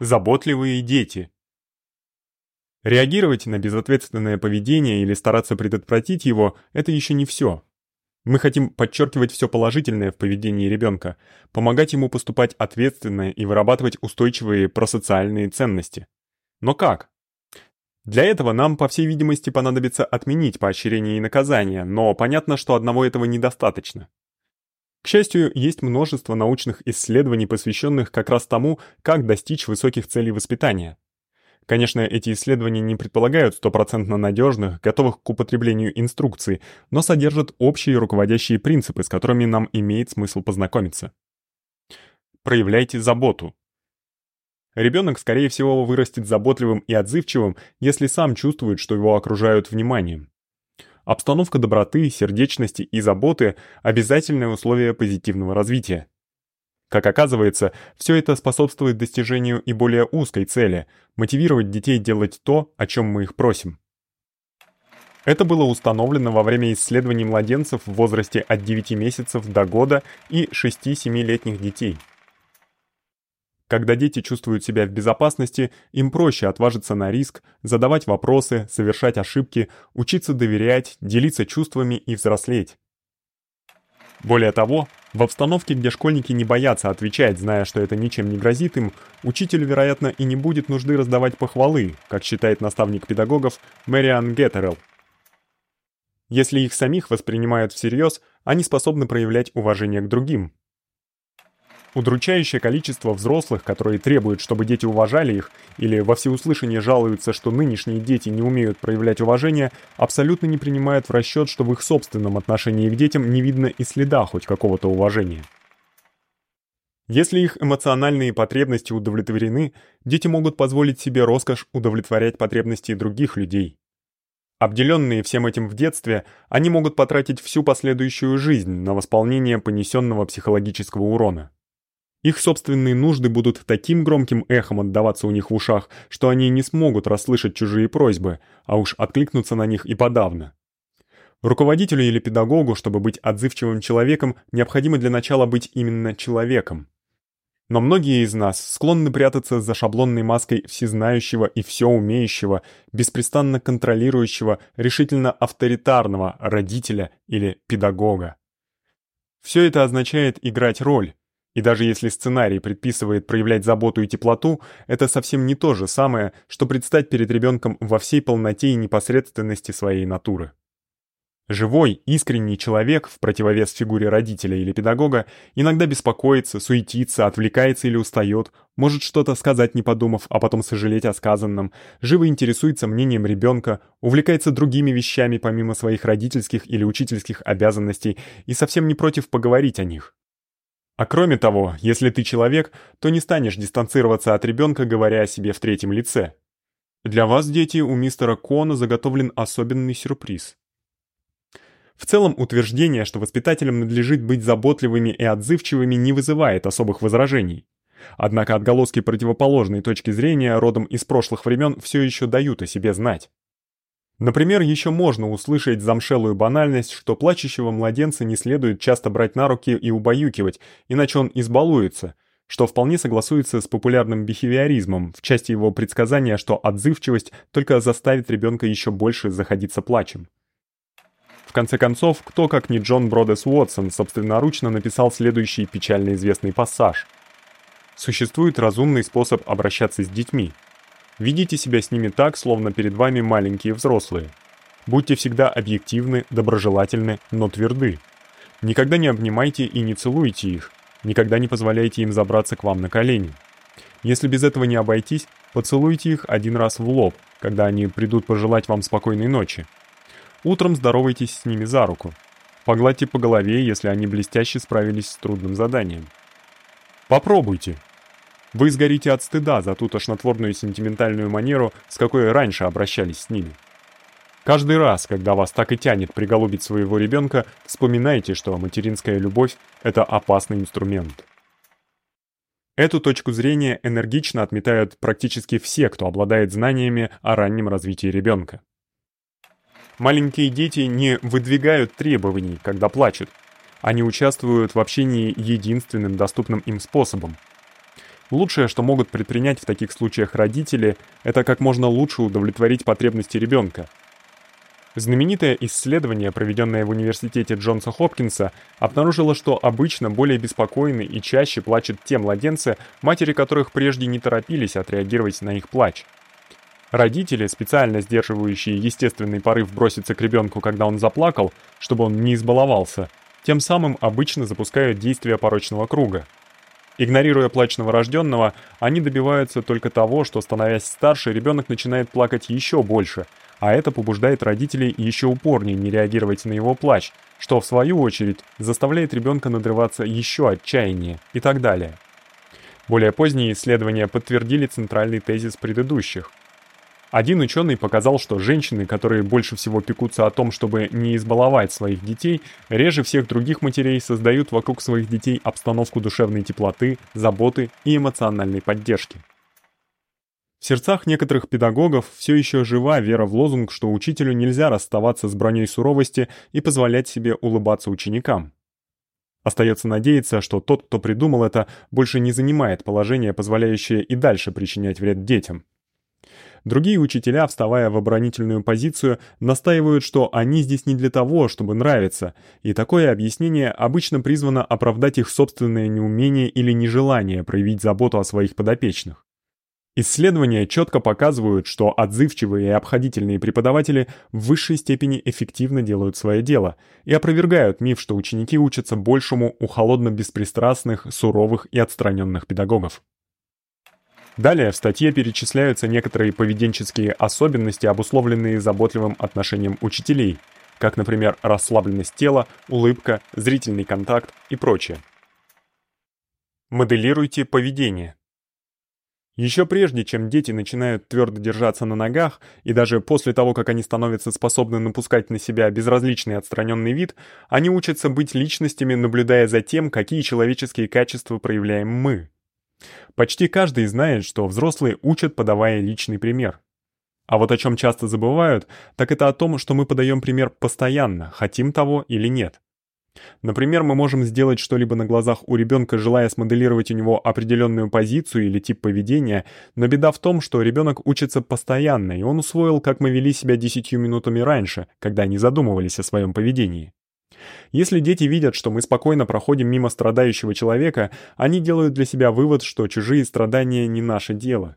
Заботливые дети. Реагировать на безответственное поведение или стараться предотвратить его это еще не все. Мы хотим подчеркивать все положительное в поведении ребенка, помогать ему поступать ответственно и вырабатывать устойчивые просоциальные ценности. Но как? Для этого нам, по всей видимости, понадобится отменить поощрение и наказание, но понятно, что одного этого недостаточно. К счастью, есть множество научных исследований, посвященных как раз тому, как достичь высоких целей воспитания. Конечно, эти исследования не предполагают стопроцентно надежных, готовых к употреблению инструкций, но содержат общие руководящие принципы, с которыми нам имеет смысл познакомиться. Проявляйте заботу. Ребенок, скорее всего, вырастет заботливым и отзывчивым, если сам чувствует, что его окружают вниманием. Обстановка доброты, сердечности и заботы обязательное условие позитивного развития. Как оказывается, все это способствует достижению и более узкой цели мотивировать детей делать то, о чем мы их просим. Это было установлено во время исследований младенцев в возрасте от 9 месяцев до года и 6-7-летних детей. Когда дети чувствуют себя в безопасности, им проще отважиться на риск, задавать вопросы, совершать ошибки, учиться доверять, делиться чувствами и взрослеть. Более того, в обстановке, где школьники не боятся отвечать, зная, что это ничем не грозит им, учителю, вероятно, и не будет нужды раздавать похвалы, как считает наставник педагогов Мэриан Геттерелл. Если их самих воспринимают всерьез, они способны проявлять уважение к другим, Удручающее количество взрослых, которые требуют, чтобы дети уважали их, или во всеуслышание жалуются, что нынешние дети не умеют проявлять уважение, абсолютно не принимают в расчет, что в их собственном отношении к детям не видно и следа хоть какого-то уважения. Если их эмоциональные потребности удовлетворены, дети могут позволить себе роскошь удовлетворять потребности других людей. Обделенные всем этим в детстве, они могут потратить всю последующую жизнь на восполнение понесенного психологического урона. Их собственные нужды будут таким громким эхом отдаваться у них в ушах, что они не смогут расслышать чужие просьбы, а уж откликнуться на них и подавно. Руководителю или педагогу, чтобы быть отзывчивым человеком, необходимо для начала быть именно человеком. Но многие из нас склонны прятаться за шаблонной маской всезнающего и все умеющего, беспрестанно контролирующего, решительно авторитарного родителя или педагога. Все это означает играть роль, и даже если сценарий предписывает проявлять заботу и теплоту, это совсем не то же самое, что предстать перед ребенком во всей полноте и непосредственности своей натуры. Живой, искренний человек, в противовес фигуре родителя или педагога, иногда беспокоится, суетится, отвлекается или устает, может что-то сказать не подумав, а потом сожалеть о сказанном, живо интересуется мнением ребенка, увлекается другими вещами помимо своих родительских или учительских обязанностей и совсем не против поговорить о них. А кроме того, если ты человек, то не станешь дистанцироваться от ребенка, говоря о себе в третьем лице. Для вас, дети, у мистера Кона заготовлен особенный сюрприз. В целом, утверждение, что воспитателям надлежит быть заботливыми и отзывчивыми, не вызывает особых возражений. Однако отголоски противоположной точки зрения родом из прошлых времен все еще дают о себе знать. Например, еще можно услышать замшелую банальность, что плачущего младенца не следует часто брать на руки и убаюкивать, иначе он избалуется, что вполне согласуется с популярным бихевиоризмом в части его предсказания, что отзывчивость только заставит ребенка еще больше заходиться плачем. В конце концов, кто как не Джон Бродес Уотсон собственноручно написал следующий печально известный пассаж. Существует разумный способ обращаться с детьми – Ведите себя с ними так, словно перед вами маленькие взрослые. Будьте всегда объективны, доброжелательны, но тверды. Никогда не обнимайте и не целуйте их. Никогда не позволяйте им забраться к вам на колени. Если без этого не обойтись, поцелуйте их один раз в лоб, когда они придут пожелать вам спокойной ночи. Утром здоровайтесь с ними за руку. Погладьте по голове, если они блестяще справились с трудным заданием. Попробуйте, вы сгорите от стыда за ту тошнотворную сентиментальную манеру, с какой раньше обращались с ними. Каждый раз, когда вас так и тянет приголубить своего ребенка, вспоминайте, что материнская любовь это опасный инструмент. Эту точку зрения энергично отметают практически все, кто обладает знаниями о раннем развитии ребенка. Маленькие дети не выдвигают требований, когда плачут. Они участвуют в общении единственным доступным им способом Лучшее, что могут предпринять в таких случаях родители, это как можно лучше удовлетворить потребности ребёнка. Знаменитое исследование, проведённое в университете Джонса Хопкинса, обнаружило, что обычно более беспокойны и чаще плачут те младенцы, матери которых прежде не торопились отреагировать на их плач. Родители, специально сдерживающие естественный порыв броситься к ребёнку, когда он заплакал, чтобы он не избаловался, тем самым обычно запускают действие порочного круга. Игнорируя плач новорожденного, они добиваются только того, что становясь старше, ребенок начинает плакать еще больше, а это побуждает родителей еще упорнее не реагировать на его плач, что в свою очередь заставляет ребенка надрываться еще отчаяннее и так далее. Более поздние исследования подтвердили центральный тезис предыдущих. Один ученый показал, что женщины, которые больше всего пекутся о том, чтобы не избаловать своих детей, реже всех других матерей создают вокруг своих детей обстановку душевной теплоты, заботы и эмоциональной поддержки. В сердцах некоторых педагогов все еще жива вера в лозунг, что учителю нельзя расставаться с броней суровости и позволять себе улыбаться ученикам. Остается надеяться, что тот, кто придумал это, больше не занимает положение, позволяющее и дальше причинять вред детям. Другие учителя, вставая в оборонительную позицию, настаивают, что они здесь не для того, чтобы нравиться, и такое объяснение обычно призвано оправдать их собственное неумение или нежелание проявить заботу о своих подопечных. Исследования четко показывают, что отзывчивые и обходительные преподаватели в высшей степени эффективно делают свое дело и опровергают миф, что ученики учатся большему у холодно-беспристрастных, суровых и отстраненных педагогов. Далее в статье перечисляются некоторые поведенческие особенности, обусловленные заботливым отношением учителей, как, например, расслабленность тела, улыбка, зрительный контакт и прочее. Моделируйте поведение. Еще прежде, чем дети начинают твердо держаться на ногах, и даже после того, как они становятся способны напускать на себя безразличный отстраненный вид, они учатся быть личностями, наблюдая за тем, какие человеческие качества проявляем мы. Почти каждый знает, что взрослые учат, подавая личный пример. А вот о чем часто забывают, так это о том, что мы подаем пример постоянно, хотим того или нет. Например, мы можем сделать что-либо на глазах у ребенка, желая смоделировать у него определенную позицию или тип поведения, но беда в том, что ребенок учится постоянно, и он усвоил, как мы вели себя десятью минутами раньше, когда не задумывались о своем поведении. Если дети видят, что мы спокойно проходим мимо страдающего человека, они делают для себя вывод, что чужие страдания не наше дело.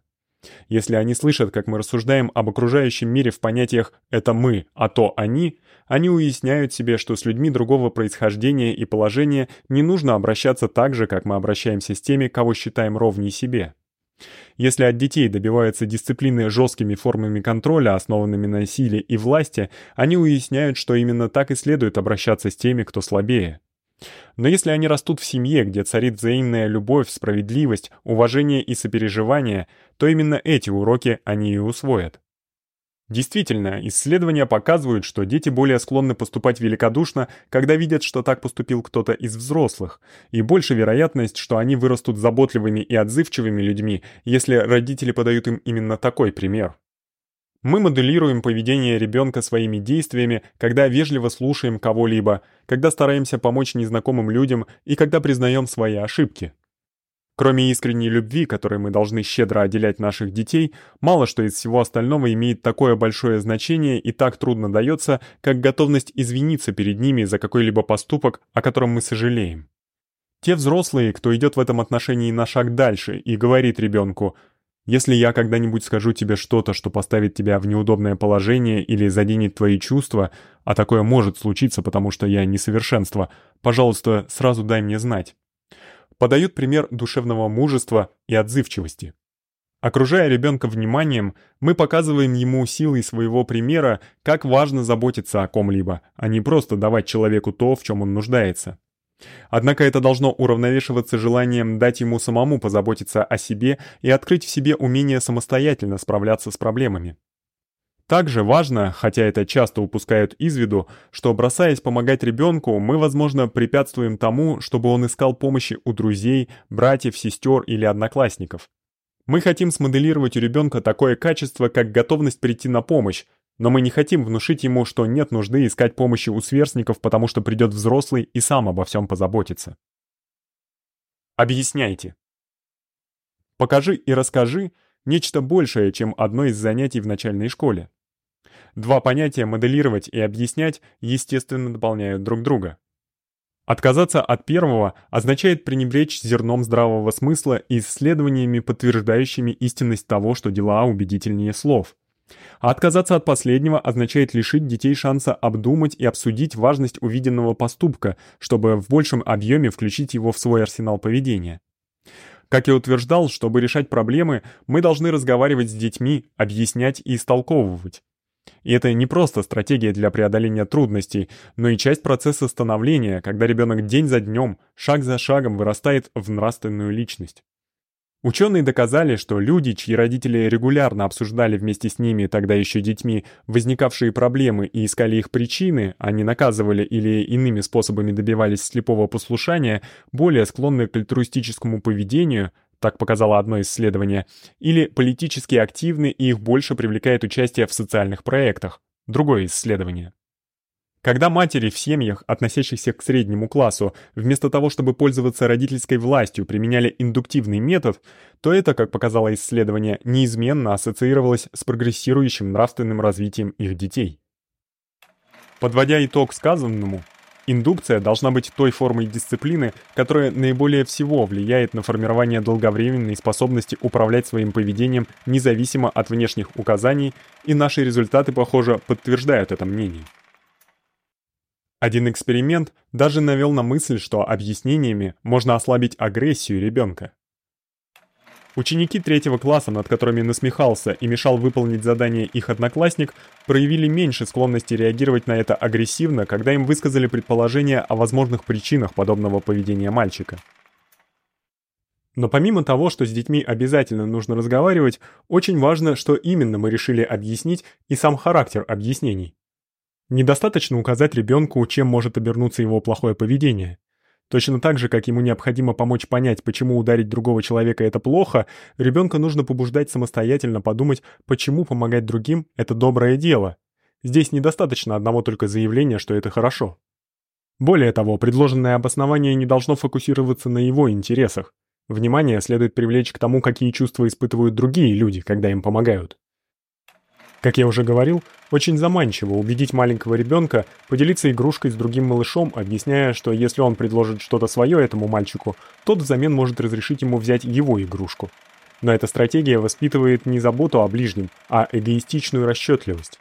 Если они слышат, как мы рассуждаем об окружающем мире в понятиях «это мы», а то «они», они уясняют себе, что с людьми другого происхождения и положения не нужно обращаться так же, как мы обращаемся с теми, кого считаем ровней себе. Если от детей добиваются дисциплины жесткими формами контроля, основанными на силе и власти, они уясняют, что именно так и следует обращаться с теми, кто слабее. Но если они растут в семье, где царит взаимная любовь, справедливость, уважение и сопереживание, то именно эти уроки они и усвоят. Действительно, исследования показывают, что дети более склонны поступать великодушно, когда видят, что так поступил кто-то из взрослых, и больше вероятность, что они вырастут заботливыми и отзывчивыми людьми, если родители подают им именно такой пример. Мы моделируем поведение ребенка своими действиями, когда вежливо слушаем кого-либо, когда стараемся помочь незнакомым людям и когда признаем свои ошибки. Кроме искренней любви, которой мы должны щедро отделять наших детей, мало что из всего остального имеет такое большое значение и так трудно дается, как готовность извиниться перед ними за какой-либо поступок, о котором мы сожалеем. Те взрослые, кто идет в этом отношении на шаг дальше и говорит ребенку: "Если я когда-нибудь скажу тебе что-то, что поставит тебя в неудобное положение или заденет твои чувства, а такое может случиться, потому что я несовершенство, пожалуйста, сразу дай мне знать" подают пример душевного мужества и отзывчивости. Окружая ребенка вниманием, мы показываем ему силой своего примера, как важно заботиться о ком-либо, а не просто давать человеку то, в чем он нуждается. Однако это должно уравновешиваться желанием дать ему самому позаботиться о себе и открыть в себе умение самостоятельно справляться с проблемами. Также важно, хотя это часто упускают из виду, что бросаясь помогать ребенку, мы, возможно, препятствуем тому, чтобы он искал помощи у друзей, братьев, сестер или одноклассников. Мы хотим смоделировать у ребенка такое качество, как готовность прийти на помощь, но мы не хотим внушить ему, что нет нужды искать помощи у сверстников, потому что придет взрослый и сам обо всем позаботится. Объясняйте. «покажи и расскажи» — нечто большее, чем одно из занятий в начальной школе. Два понятия моделировать и объяснять естественно дополняют друг друга. Отказаться от первого означает пренебречь зерном здравого смысла и исследованиями, подтверждающими истинность того, что дела убедительнее слов. А отказаться от последнего означает лишить детей шанса обдумать и обсудить важность увиденного поступка, чтобы в большем объеме включить его в свой арсенал поведения. Как я утверждал, чтобы решать проблемы, мы должны разговаривать с детьми, объяснять и истолковывать. И это не просто стратегия для преодоления трудностей, но и часть процесса становления, когда ребенок день за днем, шаг за шагом вырастает в нравственную личность. Ученые доказали, что люди, чьи родители регулярно обсуждали вместе с ними, тогда еще детьми, возникавшие проблемы и искали их причины, а не наказывали или иными способами добивались слепого послушания, более склонны к альтруистическому поведению, так показало одно исследование, или политически активны и их больше привлекает участие в социальных проектах. Другое исследование. Когда матери в семьях, относящихся к среднему классу, вместо того, чтобы пользоваться родительской властью, применяли индуктивный метод, то это, как показало исследование, неизменно ассоциировалось с прогрессирующим нравственным развитием их детей. Подводя итог сказанному, Индукция должна быть той формой дисциплины, которая наиболее всего влияет на формирование долговременной способности управлять своим поведением независимо от внешних указаний, и наши результаты, похоже, подтверждают это мнение. Один эксперимент даже навёл на мысль, что объяснениями можно ослабить агрессию ребёнка. Ученики третьего класса, над которыми насмехался и мешал выполнить задание их одноклассник, проявили меньше склонности реагировать на это агрессивно, когда им высказали предположение о возможных причинах подобного поведения мальчика. Но помимо того, что с детьми обязательно нужно разговаривать, очень важно, что именно мы решили объяснить и сам характер объяснений. Недостаточно указать ребёнку, чем может обернуться его плохое поведение. Точно так же, как ему необходимо помочь понять, почему ударить другого человека это плохо, ребенка нужно побуждать самостоятельно подумать, почему помогать другим это доброе дело. Здесь недостаточно одного только заявления, что это хорошо. Более того, предложенное обоснование не должно фокусироваться на его интересах. Внимание следует привлечь к тому, какие чувства испытывают другие люди, когда им помогают. Как я уже говорил, очень заманчиво убедить маленького ребенка поделиться игрушкой с другим малышом, объясняя, что если он предложит что-то свое этому мальчику, тот взамен может разрешить ему взять его игрушку. Но эта стратегия воспитывает не заботу о ближнем, а эгоистичную расчетливость.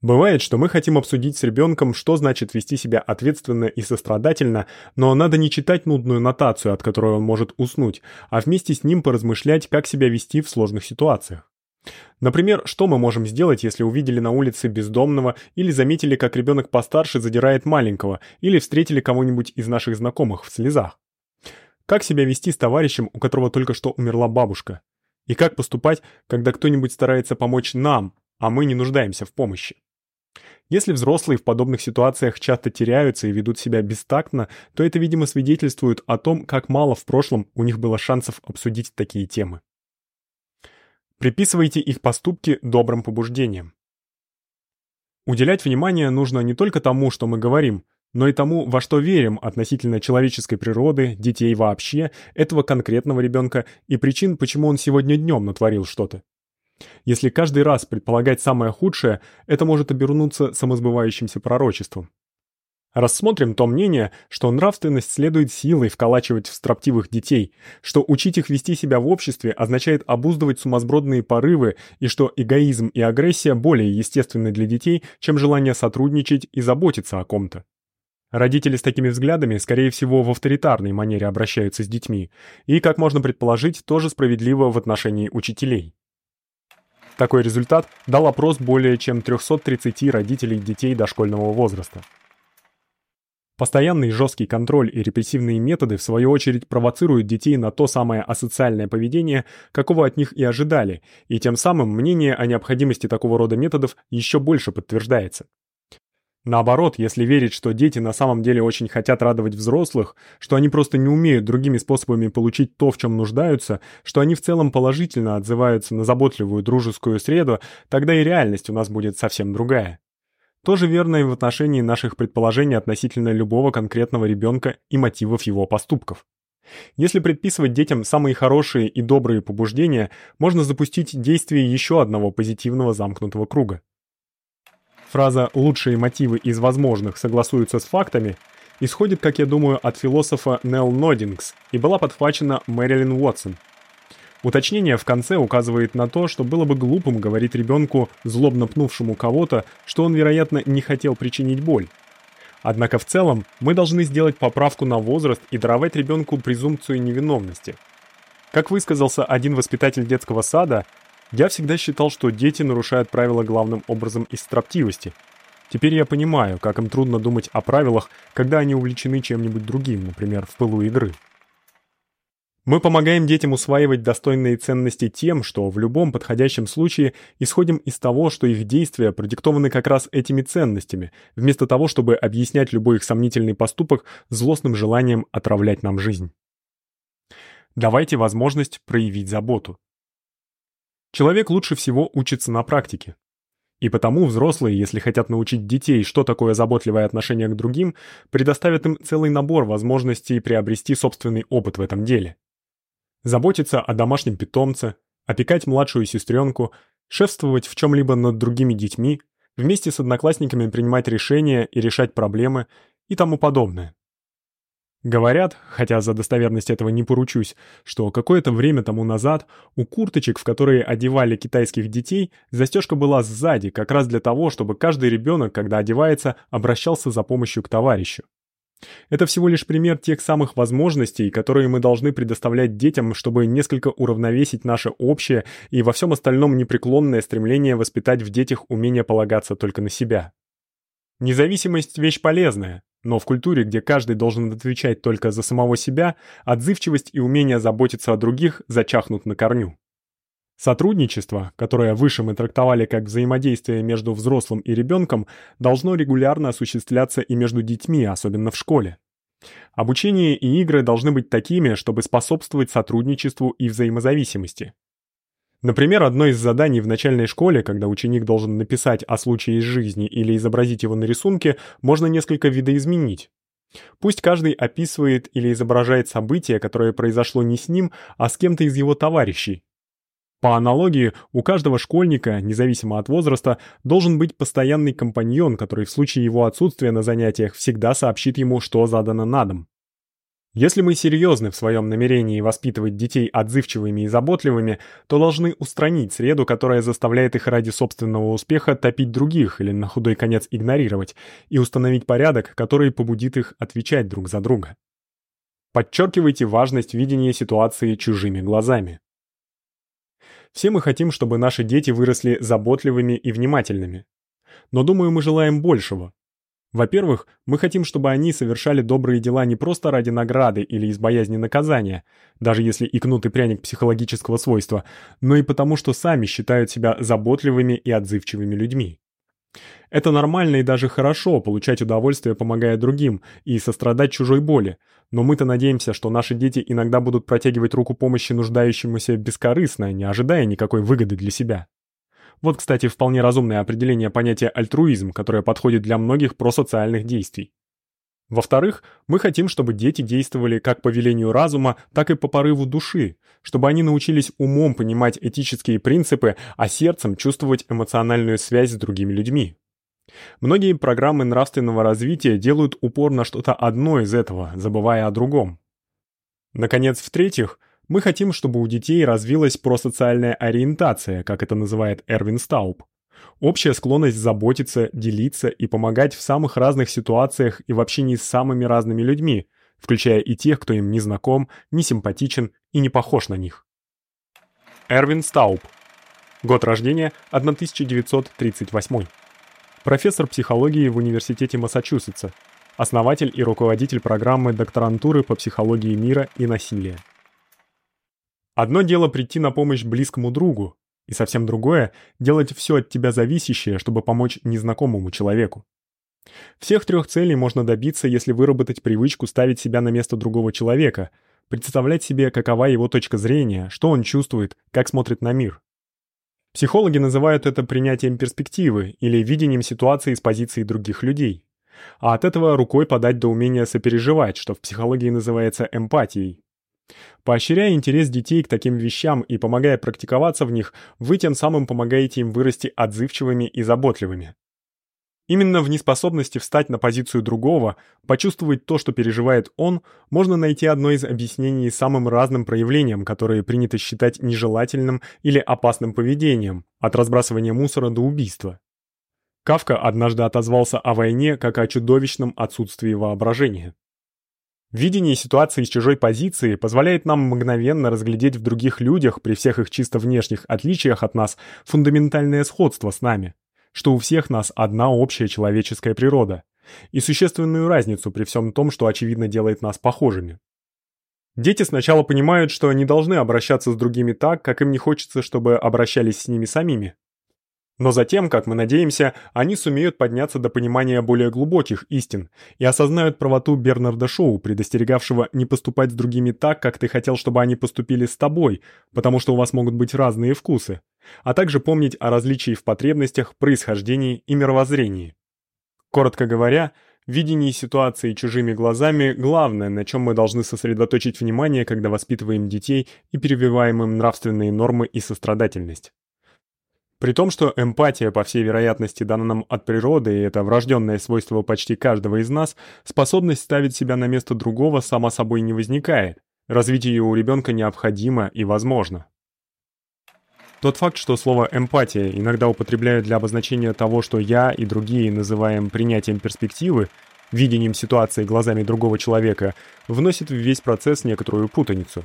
Бывает, что мы хотим обсудить с ребенком, что значит вести себя ответственно и сострадательно, но надо не читать нудную нотацию, от которой он может уснуть, а вместе с ним поразмышлять, как себя вести в сложных ситуациях. Например, что мы можем сделать, если увидели на улице бездомного или заметили, как ребенок постарше задирает маленького, или встретили кого-нибудь из наших знакомых в слезах? Как себя вести с товарищем, у которого только что умерла бабушка? И как поступать, когда кто-нибудь старается помочь нам, а мы не нуждаемся в помощи? Если взрослые в подобных ситуациях часто теряются и ведут себя бестактно, то это, видимо, свидетельствует о том, как мало в прошлом у них было шансов обсудить такие темы. Приписывайте их поступки добрым побуждениям. Уделять внимание нужно не только тому, что мы говорим, но и тому, во что верим относительно человеческой природы, детей вообще, этого конкретного ребенка и причин, почему он сегодня днем натворил что-то. Если каждый раз предполагать самое худшее, это может обернуться самосбывающимся пророчеством. Рассмотрим то мнение, что нравственность следует силой вколачивать в строптивых детей, что учить их вести себя в обществе означает обуздывать сумасбродные порывы и что эгоизм и агрессия более естественны для детей, чем желание сотрудничать и заботиться о ком-то. Родители с такими взглядами, скорее всего, в авторитарной манере обращаются с детьми, и, как можно предположить, тоже справедливо в отношении учителей. Такой результат дал опрос более чем 330 родителей детей дошкольного возраста. Постоянный жесткий контроль и репрессивные методы в свою очередь провоцируют детей на то самое асоциальное поведение, какого от них и ожидали, и тем самым мнение о необходимости такого рода методов еще больше подтверждается. Наоборот, если верить, что дети на самом деле очень хотят радовать взрослых, что они просто не умеют другими способами получить то, в чем нуждаются, что они в целом положительно отзываются на заботливую дружескую среду, тогда и реальность у нас будет совсем другая. Тоже верно и в отношении наших предположений относительно любого конкретного ребенка и мотивов его поступков. Если предписывать детям самые хорошие и добрые побуждения, можно запустить действие еще одного позитивного замкнутого круга. Фраза «лучшие мотивы из возможных согласуются с фактами» исходит, как я думаю, от философа Нелл Нодингс и была подхвачена Мэрилин Уотсон. Уточнение в конце указывает на то, что было бы глупым говорить ребенку, злобно пнувшему кого-то, что он, вероятно, не хотел причинить боль. Однако в целом мы должны сделать поправку на возраст и даровать ребенку презумпцию невиновности. Как высказался один воспитатель детского сада, я всегда считал, что дети нарушают правила главным образом из строптивости. Теперь я понимаю, как им трудно думать о правилах, когда они увлечены чем-нибудь другим, например, в пылу игры. Мы помогаем детям усваивать достойные ценности тем, что в любом подходящем случае исходим из того, что их действия продиктованы как раз этими ценностями, вместо того, чтобы объяснять любой их сомнительный поступок злостным желанием отравлять нам жизнь. Давайте возможность проявить заботу. Человек лучше всего учится на практике. И потому взрослые, если хотят научить детей, что такое заботливое отношение к другим, предоставят им целый набор возможностей приобрести собственный опыт в этом деле заботиться о домашнем питомце, опекать младшую сестренку, шефствовать в чем-либо над другими детьми, вместе с одноклассниками принимать решения и решать проблемы и тому подобное. Говорят, хотя за достоверность этого не поручусь, что какое-то время тому назад у курточек, в которые одевали китайских детей, застежка была сзади, как раз для того, чтобы каждый ребенок, когда одевается, обращался за помощью к товарищу. Это всего лишь пример тех самых возможностей, которые мы должны предоставлять детям, чтобы несколько уравновесить наше общее и во всем остальном непреклонное стремление воспитать в детях умение полагаться только на себя. Независимость вещь полезная, но в культуре, где каждый должен отвечать только за самого себя, отзывчивость и умение заботиться о других зачахнут на корню. Сотрудничество, которое выше мы трактовали как взаимодействие между взрослым и ребенком, должно регулярно осуществляться и между детьми, особенно в школе. Обучение и игры должны быть такими, чтобы способствовать сотрудничеству и взаимозависимости. Например, одно из заданий в начальной школе, когда ученик должен написать о случае из жизни или изобразить его на рисунке, можно несколько видоизменить. Пусть каждый описывает или изображает событие, которое произошло не с ним, а с кем-то из его товарищей, по аналогии, у каждого школьника, независимо от возраста, должен быть постоянный компаньон, который в случае его отсутствия на занятиях всегда сообщит ему, что задано на дом. Если мы серьезны в своем намерении воспитывать детей отзывчивыми и заботливыми, то должны устранить среду, которая заставляет их ради собственного успеха топить других или на худой конец игнорировать, и установить порядок, который побудит их отвечать друг за друга. Подчеркивайте важность видения ситуации чужими глазами. Все мы хотим, чтобы наши дети выросли заботливыми и внимательными. Но думаю, мы желаем большего. Во-первых, мы хотим, чтобы они совершали добрые дела не просто ради награды или из боязни наказания, даже если и кнут и пряник психологического свойства, но и потому, что сами считают себя заботливыми и отзывчивыми людьми. Это нормально и даже хорошо получать удовольствие, помогая другим, и сострадать чужой боли. Но мы-то надеемся, что наши дети иногда будут протягивать руку помощи нуждающемуся бескорыстно, не ожидая никакой выгоды для себя. Вот, кстати, вполне разумное определение понятия альтруизм, которое подходит для многих просоциальных действий. Во-вторых, мы хотим, чтобы дети действовали как по велению разума, так и по порыву души, чтобы они научились умом понимать этические принципы, а сердцем чувствовать эмоциональную связь с другими людьми. Многие программы нравственного развития делают упор на что-то одно из этого, забывая о другом. Наконец, в-третьих, мы хотим, чтобы у детей развилась просоциальная ориентация, как это называет Эрвин Стауб. Общая склонность заботиться, делиться и помогать в самых разных ситуациях и в общении с самыми разными людьми, включая и тех, кто им не знаком, не симпатичен и не похож на них. Эрвин Стауб. Год рождения 1938. Профессор психологии в Университете Массачусетса. Основатель и руководитель программы докторантуры по психологии мира и насилия. Одно дело прийти на помощь близкому другу, и совсем другое делать все от тебя зависящее, чтобы помочь незнакомому человеку. Всех трех целей можно добиться, если выработать привычку ставить себя на место другого человека, представлять себе, какова его точка зрения, что он чувствует, как смотрит на мир. Психологи называют это принятием перспективы или видением ситуации с позиции других людей. А от этого рукой подать до умения сопереживать, что в психологии называется эмпатией. Поощряя интерес детей к таким вещам и помогая практиковаться в них, вы тем самым помогаете им вырасти отзывчивыми и заботливыми. Именно в неспособности встать на позицию другого, почувствовать то, что переживает он, можно найти одно из объяснений самым разным проявлениям, которые принято считать нежелательным или опасным поведением, от разбрасывания мусора до убийства. Кавка однажды отозвался о войне как о чудовищном отсутствии воображения. Видение ситуации с чужой позиции позволяет нам мгновенно разглядеть в других людях, при всех их чисто внешних отличиях от нас, фундаментальное сходство с нами, что у всех нас одна общая человеческая природа, и существенную разницу при всем том, что очевидно делает нас похожими. Дети сначала понимают, что они должны обращаться с другими так, как им не хочется, чтобы обращались с ними самими. Но затем, как мы надеемся, они сумеют подняться до понимания более глубоких истин и осознают правоту Бернарда Шоу, предостерегавшего не поступать с другими так, как ты хотел, чтобы они поступили с тобой, потому что у вас могут быть разные вкусы, а также помнить о различии в потребностях, происхождении и мировоззрении. Коротко говоря, видение ситуации чужими глазами главное, на чем мы должны сосредоточить внимание, когда воспитываем детей и прививаем им нравственные нормы и сострадательность. При том, что эмпатия, по всей вероятности, дана нам от природы, и это врожденное свойство почти каждого из нас, способность ставить себя на место другого сама собой не возникает. Развитие ее у ребенка необходимо и возможно. Тот факт, что слово эмпатия иногда употребляют для обозначения того, что я и другие называем принятием перспективы, видением ситуации глазами другого человека, вносит в весь процесс некоторую путаницу.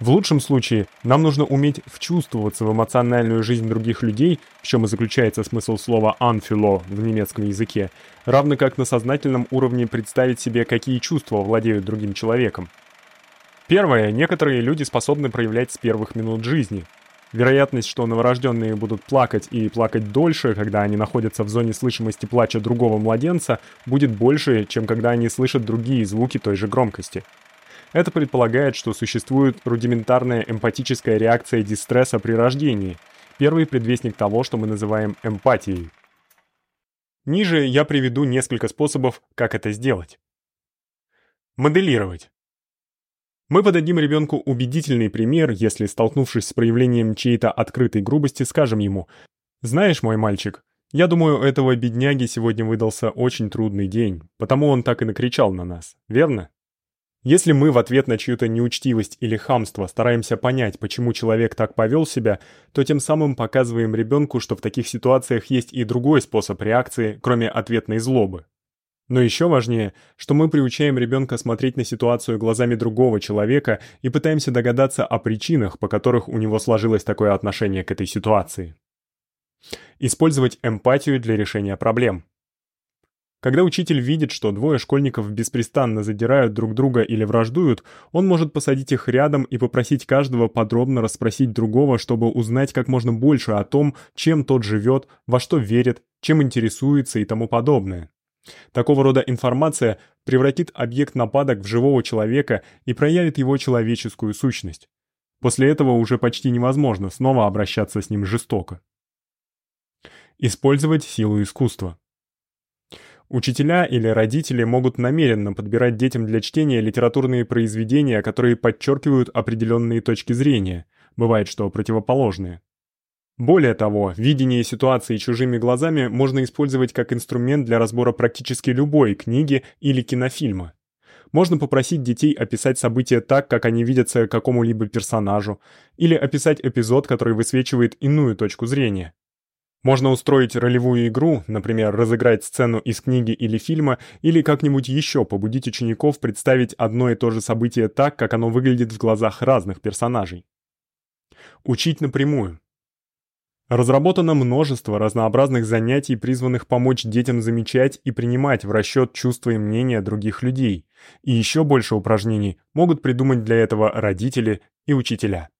В лучшем случае нам нужно уметь вчувствоваться в эмоциональную жизнь других людей, в чем и заключается смысл слова «anphilo» в немецком языке, равно как на сознательном уровне представить себе, какие чувства владеют другим человеком. Первое, некоторые люди способны проявлять с первых минут жизни. Вероятность, что новорожденные будут плакать и плакать дольше, когда они находятся в зоне слышимости плача другого младенца, будет больше, чем когда они слышат другие звуки той же громкости. Это предполагает, что существует рудиментарная эмпатическая реакция дистресса при рождении, первый предвестник того, что мы называем эмпатией. Ниже я приведу несколько способов, как это сделать. Моделировать. Мы подадим ребенку убедительный пример, если, столкнувшись с проявлением чьей-то открытой грубости, скажем ему «Знаешь, мой мальчик, я думаю, этого бедняги сегодня выдался очень трудный день, потому он так и накричал на нас, верно?» Если мы в ответ на чью-то неучтивость или хамство стараемся понять, почему человек так повел себя, то тем самым показываем ребенку, что в таких ситуациях есть и другой способ реакции, кроме ответной злобы. Но еще важнее, что мы приучаем ребенка смотреть на ситуацию глазами другого человека и пытаемся догадаться о причинах, по которых у него сложилось такое отношение к этой ситуации. Использовать эмпатию для решения проблем. Когда учитель видит, что двое школьников беспрестанно задирают друг друга или враждуют, он может посадить их рядом и попросить каждого подробно расспросить другого, чтобы узнать как можно больше о том, чем тот живет, во что верит, чем интересуется и тому подобное. Такого рода информация превратит объект нападок в живого человека и проявит его человеческую сущность. После этого уже почти невозможно снова обращаться с ним жестоко. Использовать силу искусства. Учителя или родители могут намеренно подбирать детям для чтения литературные произведения, которые подчеркивают определенные точки зрения, бывает, что противоположные. Более того, видение ситуации чужими глазами можно использовать как инструмент для разбора практически любой книги или кинофильма. Можно попросить детей описать события так, как они видятся какому-либо персонажу, или описать эпизод, который высвечивает иную точку зрения. Можно устроить ролевую игру, например, разыграть сцену из книги или фильма, или как-нибудь еще побудить учеников представить одно и то же событие так, как оно выглядит в глазах разных персонажей. Учить напрямую. Разработано множество разнообразных занятий, призванных помочь детям замечать и принимать в расчет чувства и мнения других людей. И еще больше упражнений могут придумать для этого родители и учителя.